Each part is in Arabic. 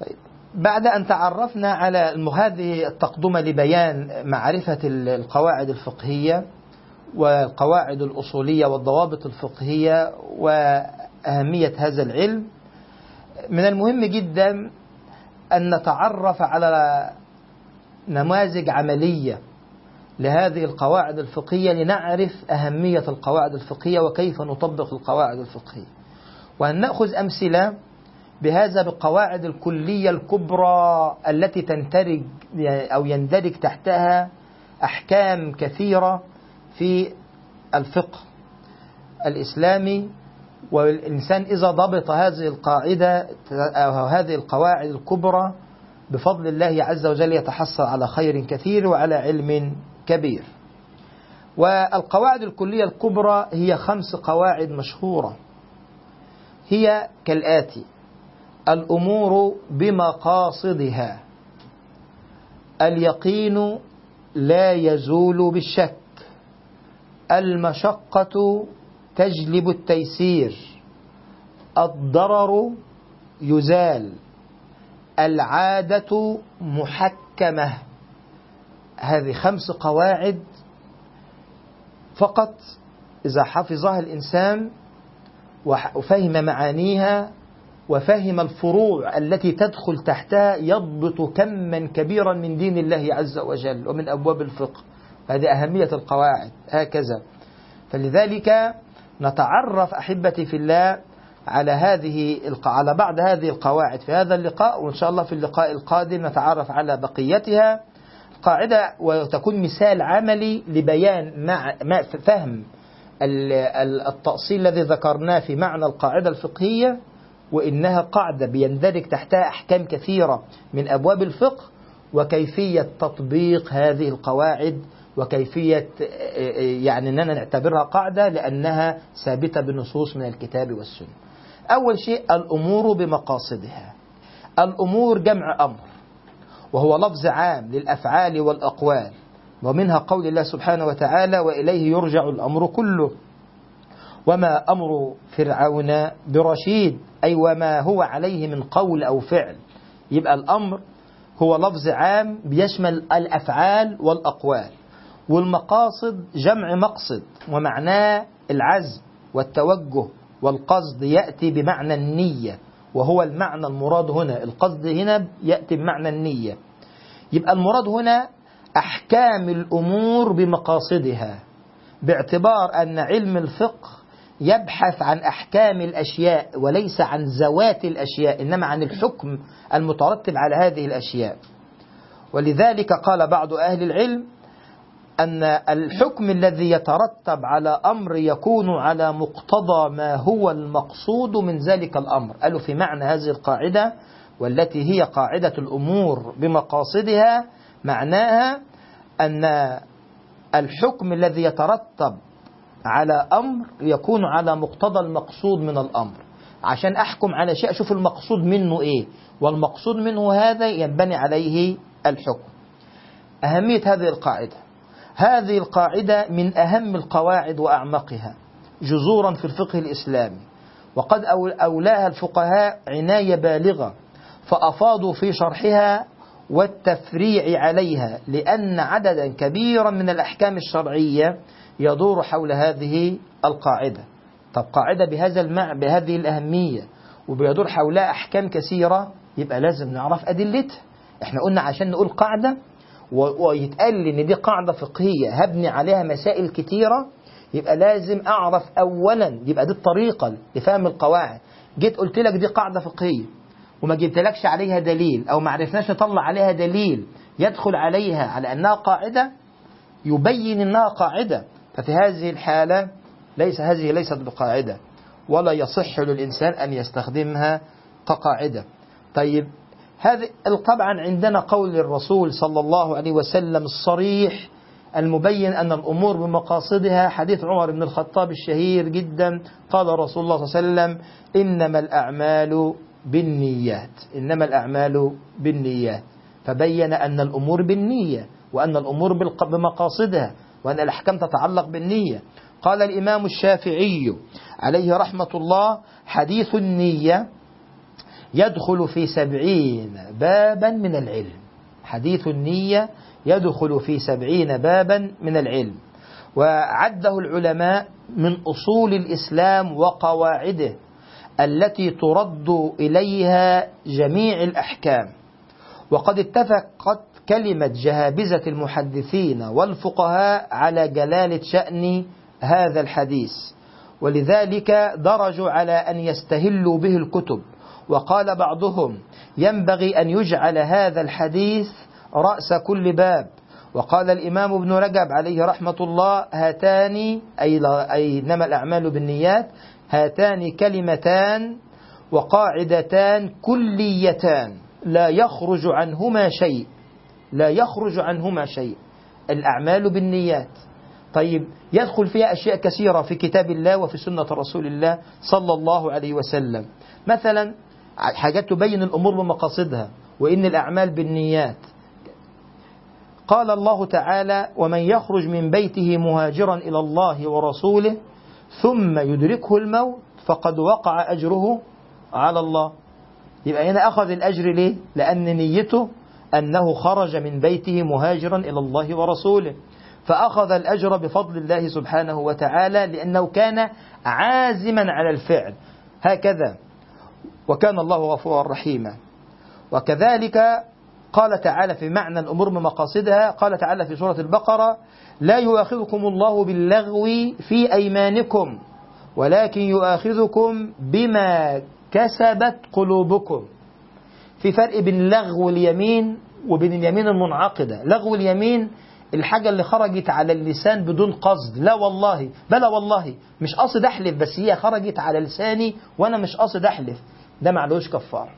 طيب. بعد أن تعرفنا على هذه التقدمة لبيان معرفة القواعد الفقهية والقواعد الأصولية والضوابط الفقهية وأهمية هذا العلم من المهم جدا أن نتعرف على نماذج عملية لهذه القواعد الفقهية لنعرف أهمية القواعد الفقهية وكيف نطبق القواعد الفقهية. وأن نأخذ أمثلة بهذا بالقواعد الكلية الكبرى التي تندرج أو يندرج تحتها أحكام كثيرة في الفقه الإسلامي والإنسان إذا ضبط هذه القاعدة أو هذه القواعد الكبرى بفضل الله عز وجل يتحصل على خير كثير وعلى علم كبير. والقواعد الكلية الكبرى هي خمس قواعد مشهورة. هي كالآتي الأمور بمقاصدها. اليقين لا يزول بالشك. المشقة تجلب التيسير. الضرر يزال. العادة محكمة. هذه خمس قواعد فقط إذا حفظها الإنسان وفهم معانيها وفهم الفروع التي تدخل تحتها يضبط كما كبيرا من دين الله عز وجل ومن أبواب الفقه. هذه أهمية القواعد. هكذا. فلذلك نتعرف أحبتي في الله على هذه على بعض هذه القواعد. في هذا اللقاء وإن شاء الله في اللقاء القادم نتعرف على بقيتها قاعدة وتكون مثال عملي لبيان مع فهم التأصيل الذي ذكرناه في معنى القاعدة الفقهية. وإنها قاعدة بيندرج تحتها أحكام كثيرة من أبواب الفقه وكيفية تطبيق هذه القواعد وكيفية يعني أننا نعتبرها قاعدة لأنها ثابتة بنصوص من الكتاب والسنة. أول شيء الأمور بمقاصدها. الأمور جمع أمر وهو لفظ عام للأفعال والأقوال ومنها قول الله سبحانه وتعالى وإليه يرجع الأمر كله. وما أمر فرعون برشيد؟ أي وما هو عليه من قول أو فعل. يبقى الأمر هو لفظ عام بيشمل الأفعال والأقوال. والمقاصد جمع مقصد ومعناه العزم والتوجه والقصد يأتي بمعنى النية وهو المعنى المراد هنا. القصد هنا يأتي بمعنى النية. يبقى المراد هنا أحكام الأمور بمقاصدها باعتبار أن علم الفقه يبحث عن أحكام الأشياء وليس عن ذوات الأشياء إنما عن الحكم المترتب على هذه الأشياء. ولذلك قال بعض أهل العلم أن الحكم الذي يترتب على أمر يكون على مقتضى ما هو المقصود من ذلك الأمر. قالوا في معنى هذه القاعدة والتي هي قاعدة الأمور بمقاصدها معناها أن الحكم الذي يترتب على أمر يكون على مقتضى المقصود من الأمر. عشان أحكم على شيء أشوف المقصود منه إيه. والمقصود منه هذا ينبني عليه الحكم. أهمية هذه القاعدة. هذه القاعدة من أهم القواعد وأعمقها جذورا في الفقه الإسلامي. وقد أولاها الفقهاء عناية بالغة فأفاضوا في شرحها والتفريع عليها لأن عددا كبيرا من الأحكام الشرعية يدور حول هذه القاعدة. طب قاعدة بهذا المع بهذه الأهمية وبيدور حولها أحكام كثيرة يبقى لازم نعرف أدلتها. إحنا قلنا عشان نقول قاعدة ويتقال لي إن دي قاعدة فقهية هبني عليها مسائل كتيرة يبقى لازم أعرف اولا يبقى دي الطريقة لفهم القواعد. جيت قلت لك دي قاعدة فقهية وما جبتلكش عليها دليل أو ما عرفناش نطلع عليها دليل يدخل عليها على أنها قاعدة يبين إنها قاعدة. ففي هذه الحالة ليس هذه ليست بقاعدة. ولا يصح للإنسان أن يستخدمها كقاعدة. طيب هذه طبعا عندنا قول الرسول صلى الله عليه وسلم الصريح المبين أن الأمور بمقاصدها. حديث عمر بن الخطاب الشهير جدا. قال رسول الله صلى الله عليه وسلم إنما الأعمال بالنيات. إنما الأعمال بالنيات. فبين أن الأمور بالنية وأن الأمور بمقاصدها. وأن الأحكام تتعلق بالنية. قال الإمام الشافعي عليه رحمة الله حديث النية يدخل في سبعين بابا من العلم. حديث النية يدخل في سبعين بابا من العلم. وعده العلماء من أصول الإسلام وقواعده التي ترد إليها جميع الأحكام. وقد اتفقت كلمة جهابزة المحدثين والفقهاء على جلالة شأن هذا الحديث. ولذلك درجوا على أن يستهلوا به الكتب. وقال بعضهم ينبغي أن يجعل هذا الحديث رأس كل باب. وقال الإمام ابن رجب عليه رحمة الله هاتان أي, أي إنما الأعمال بالنيات هاتان كلمتان وقاعدتان كليتان لا يخرج عنهما شيء. لا يخرج عنهما شيء. الأعمال بالنيات. طيب يدخل فيها أشياء كثيرة في كتاب الله وفي سنة رسول الله صلى الله عليه وسلم. مثلا حاجات تبين الأمور بمقاصدها. وإن الأعمال بالنيات. قال الله تعالى ومن يخرج من بيته مهاجرا إلى الله ورسوله ثم يدركه الموت فقد وقع أجره على الله. يبقى هنا أخذ الأجر ليه؟ لأن نيته أنه خرج من بيته مهاجرا إلى الله ورسوله. فأخذ الأجر بفضل الله سبحانه وتعالى لأنه كان عازما على الفعل. هكذا. وكان الله غفورا رحيما. وكذلك قال تعالى في معنى الأمور بمقاصدها قال تعالى في سورة البقرة لا يؤاخذكم الله باللغو في أيمانكم ولكن يؤاخذكم بما كسبت قلوبكم. في فرق بين لغو اليمين وبين اليمين المنعقدة. لغو اليمين الحاجة اللي خرجت على اللسان بدون قصد. لا والله. بلا والله. مش قصد أحلف بس هي خرجت على لساني وأنا مش قصد أحلف. ده معلوش كفار.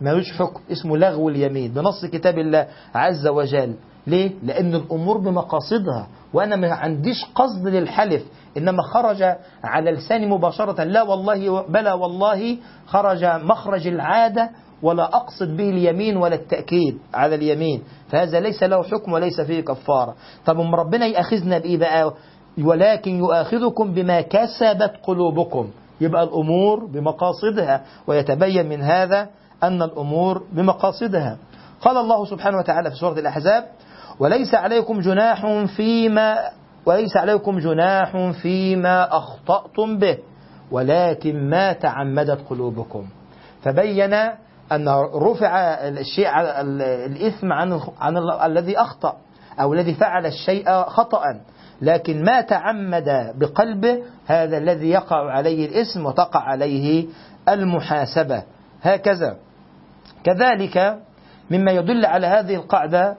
ملوش حكم. اسمه لغو اليمين. بنص كتاب الله عز وجل. ليه؟ لأن الأمور بمقاصدها. وأنا ما عنديش قصد للحلف. إنما خرج على لساني مباشرة. لا والله بلا والله. خرج مخرج العادة ولا أقصد به اليمين ولا التأكيد على اليمين. فهذا ليس له حكم وليس فيه كفارة. طب أم ربنا يأخذنا بإيه بقى؟ ولكن يؤاخذكم بما كسبت قلوبكم. يبقى الأمور بمقاصدها. ويتبين من هذا أن الأمور بمقاصدها. قال الله سبحانه وتعالى في سورة الأحزاب وليس عليكم جناح فيما وليس عليكم جناح فيما أخطأتم به ولكن ما تعمدت قلوبكم. فبين أن رفع الشيء الإثم عن عن الذي أخطأ أو الذي فعل الشيء خطأ. لكن ما تعمد بقلبه هذا الذي يقع عليه الإثم وتقع عليه المحاسبة. هكذا. كذلك مما يدل على هذه القاعدة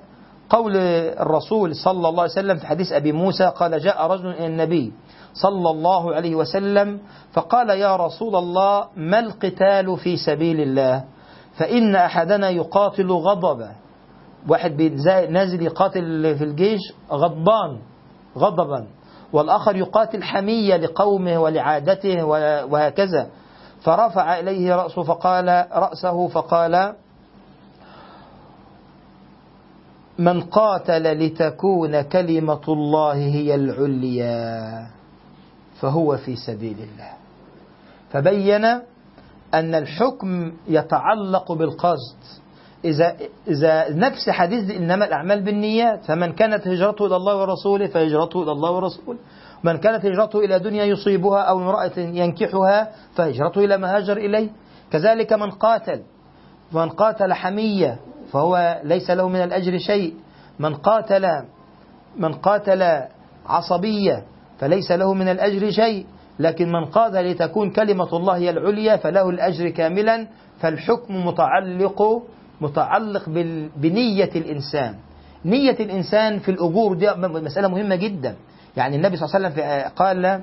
قول الرسول صلى الله عليه وسلم في حديث أبي موسى قال جاء رجل إلى النبي صلى الله عليه وسلم فقال يا رسول الله ما القتال في سبيل الله؟ فإن أحدنا يقاتل غضبا. واحد نازل يقاتل في الجيش غضبان غضبا. والآخر يقاتل حمية لقومه ولعادته وهكذا. فرفع إليه رأسه فقال رأسه فقال من قاتل لتكون كلمة الله هي العليا فهو في سبيل الله. فبين أن الحكم يتعلق بالقصد. إذا, إذا نفس حديث إنما الأعمال بالنيات فمن كانت هجرته إلى الله ورسوله فهجرته إلى الله ورسوله. من كانت هجرته إلى دنيا يصيبها أو امرأة ينكحها فهجرته إلى ما هاجر إليه. كذلك من قاتل من قاتل حمية فهو ليس له من الأجر شيء. من قاتل من قاتل عصبية فليس له من الأجر شيء. لكن من قاتل لتكون كلمة الله هي العليا فله الأجر كاملا فالحكم متعلق متعلق بنية الإنسان. نية الإنسان في الأجور دي مسألة مهمة جدا. يعني النبي صلى الله عليه وسلم قال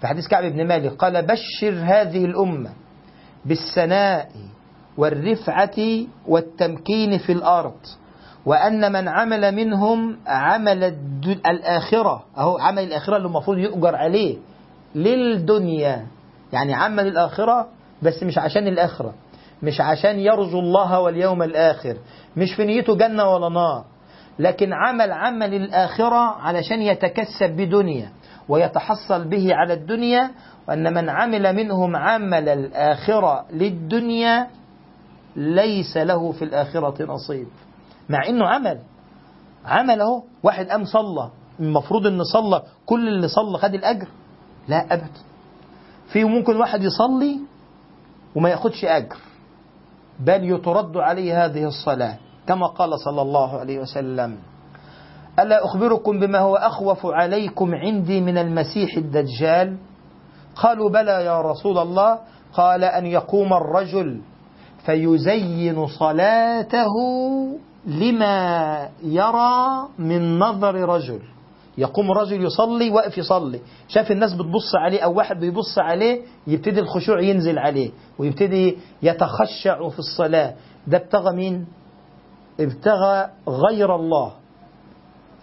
في حديث كعب بن مالك قال بشر هذه الأمة بالسناء والرفعة والتمكين في الأرض وأن من عمل منهم عمل الآخرة. أهو عمل الآخرة اللي المفروض يؤجر عليه. للدنيا. يعني عمل الآخرة بس مش عشان الآخرة. مش عشان يرجو الله واليوم الآخر. مش في نيته جنة ولا نار. لكن عمل عمل الآخرة علشان يتكسب بدنيا ويتحصل به على الدنيا وأن من عمل منهم عمل الآخرة للدنيا ليس له في الآخرة نصيب. مع إنه عمل. عمل أهو. واحد قام صلى. المفروض إن صلى. كل اللي صلى خد الأجر. لا أبدا في ممكن واحد يصلي وما ياخدش أجر بل يترد عليه هذه الصلاة كما قال صلى الله عليه وسلم ألا أخبركم بما هو أخوف عليكم عندي من المسيح الدجال؟ قالوا بلى يا رسول الله. قال أن يقوم الرجل فيزين صلاته لما يرى من نظر رجل. يقوم رجل يصلي واقف يصلي. شاف الناس بتبص عليه أو واحد بيبص عليه يبتدي الخشوع ينزل عليه ويبتدي يتخشع في الصلاة. ده ابتغى مين؟ ابتغى غير الله.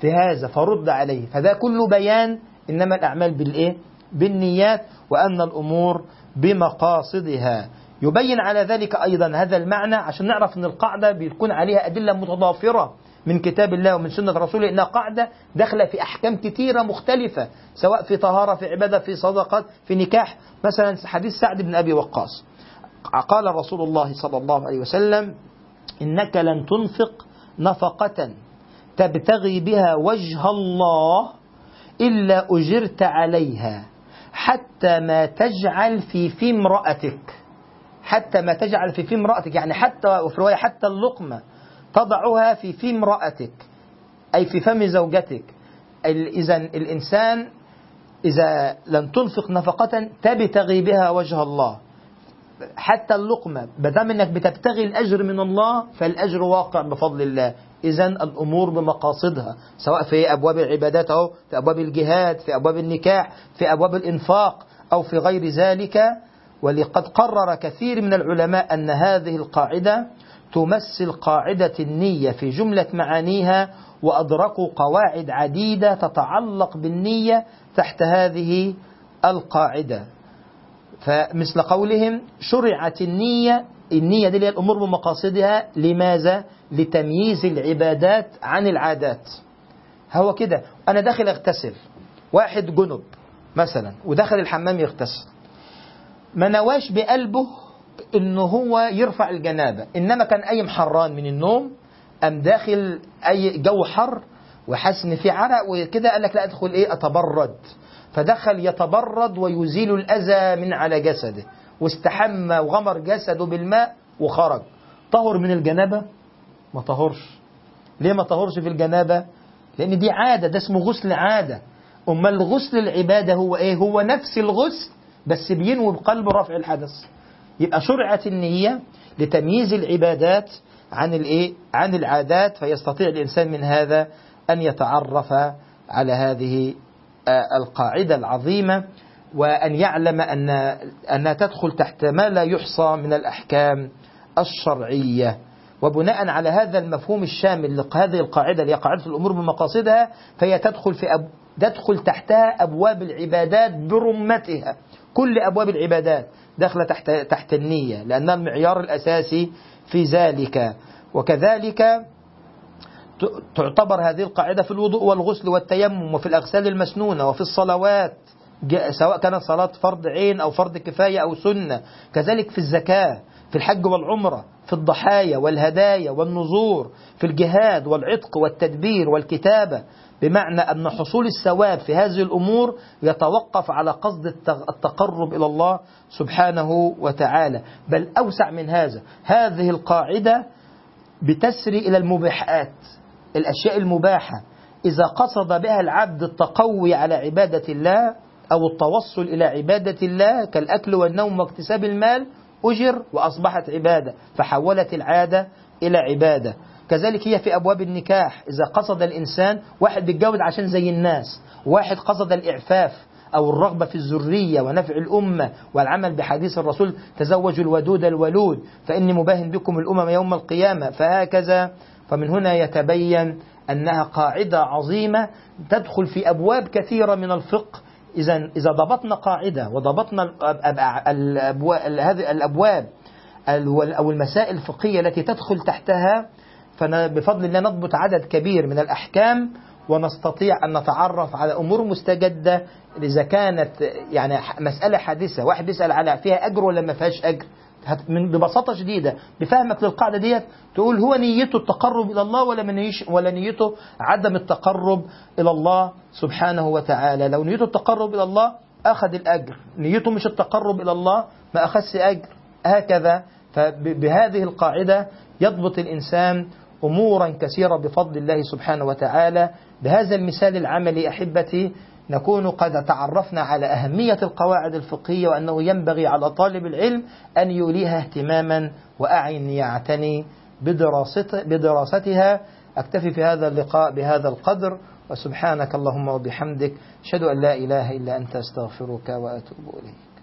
في هذا فرد عليه. فده كله بيان إنما الأعمال بالإيه؟ بالنيات وأن الأمور بمقاصدها. يبين على ذلك أيضا هذا المعنى عشان نعرف أن القاعدة بيكون عليها أدلة متضافرة. من كتاب الله ومن سنة رسوله إنها قاعدة داخلة في أحكام كثيرة مختلفة سواء في طهارة في عبادة في صدقات في نكاح. مثلا حديث سعد بن أبي وقاص. قال رسول الله صلى الله عليه وسلم إنك لن تنفق نفقة تبتغي بها وجه الله إلا أجرت عليها حتى ما تجعل في في امرأتك حتى ما تجعل في في امرأتك يعني حتى وفي رواية حتى اللقمة. تضعها في في امرأتك أي في فم زوجتك. إذا الإنسان إذا لم تنفق نفقة تبتغي بها وجه الله. حتى اللقمة بدام إنك بتبتغي الأجر من الله فالأجر واقع بفضل الله. إذا الأمور بمقاصدها سواء في أبواب العبادات أو في أبواب الجهاد في أبواب النكاح في أبواب الإنفاق أو في غير ذلك. ولقد قرر كثير من العلماء أن هذه القاعدة تمثل قاعدة النية في جملة معانيها وأدركوا قواعد عديدة تتعلق بالنية تحت هذه القاعدة. فمثل قولهم شرعت النية النية دي الأمور بمقاصدها لماذا؟ لتمييز العبادات عن العادات. هو كده أنا داخل أغتسل واحد جنب مثلا ودخل الحمام يغتسل. ما نواش بقلبه إنه هو يرفع الجنابة. إنما كان أي حران من النوم أم داخل أي جو حر وحاسس ان في عرق وكده قال لك لا أدخل إيه؟ أتبرد. فدخل يتبرد ويزيل الأذى من على جسده. واستحمى وغمر جسده بالماء وخرج. طهر من الجنابة؟ ما طهرش. ليه ما طهرش في الجنابة؟ لأن دي عادة ده اسمه غسل عادة. أمال الغسل العبادة هو إيه؟ هو نفس الغسل بس بينوي بقلبه رفع الحدث. يبقى شرعت النية لتمييز العبادات عن الإيه؟ عن العادات فيستطيع الإنسان من هذا أن يتعرف على هذه القاعدة العظيمة وأن يعلم أن أنها تدخل تحت ما لا يحصى من الأحكام الشرعية. وبناء على هذا المفهوم الشامل لهذه القاعدة اللي هي قاعدة الأمور بمقاصدها فهي تدخل في أب... تدخل تحتها أبواب العبادات برمتها. كل أبواب العبادات داخلة تحت تحت النية لأنها المعيار الأساسي في ذلك. وكذلك تعتبر هذه القاعدة في الوضوء والغسل والتيمم وفي الأغسال المسنونة وفي الصلوات سواء كانت صلاة فرض عين أو فرض كفاية أو سنة. كذلك في الزكاة في الحج والعمرة في الضحايا والهدايا والنذور في الجهاد والعتق والتدبير والكتابة. بمعنى أن حصول الثواب في هذه الأمور يتوقف على قصد التقرب إلى الله سبحانه وتعالى. بل أوسع من هذا هذه القاعدة بتسري إلى المباحات الأشياء المباحة. إذا قصد بها العبد التقوي على عبادة الله أو التوصل إلى عبادة الله كالأكل والنوم واكتساب المال أجر وأصبحت عبادة فحولت العادة إلى عبادة. كذلك هي في أبواب النكاح. إذا قصد الإنسان واحد بيتجوز عشان زي الناس واحد قصد الإعفاف أو الرغبة في الذرية ونفع الأمة والعمل بحديث الرسول تزوجوا الودود الولود فإني مباهن بكم الأمم يوم القيامة. فهكذا فمن هنا يتبين أنها قاعدة عظيمة تدخل في أبواب كثيرة من الفقه. إذا إذا ضبطنا قاعدة وضبطنا هذه الأبواب أو المسائل الفقهية التي تدخل تحتها فبفضل الله نضبط عدد كبير من الأحكام ونستطيع أن نتعرف على أمور مستجدة. إذا كانت يعني مسألة حادثة واحد بيسأل على فيها أجر ولا ما فيهاش أجر؟ من ببساطة شديدة بفهمك للقاعدة ديت تقول هو نيته التقرب إلى الله ولا من ولا نيته عدم التقرب إلى الله سبحانه وتعالى. لو نيته التقرب إلى الله أخذ الأجر نيته مش التقرب إلى الله ما أخذش أجر. هكذا. فبهذه القاعدة يضبط الإنسان أمورا كثيرة بفضل الله سبحانه وتعالى. بهذا المثال العملي أحبتي نكون قد تعرفنا على أهمية القواعد الفقهية وأنه ينبغي على طالب العلم أن يوليها اهتماما. وأعين يعتني بدراسته بدراستها. أكتفي في هذا اللقاء بهذا القدر. وسبحانك اللهم وبحمدك أشهد أن لا إله إلا أنت أستغفرك وأتوب إليك.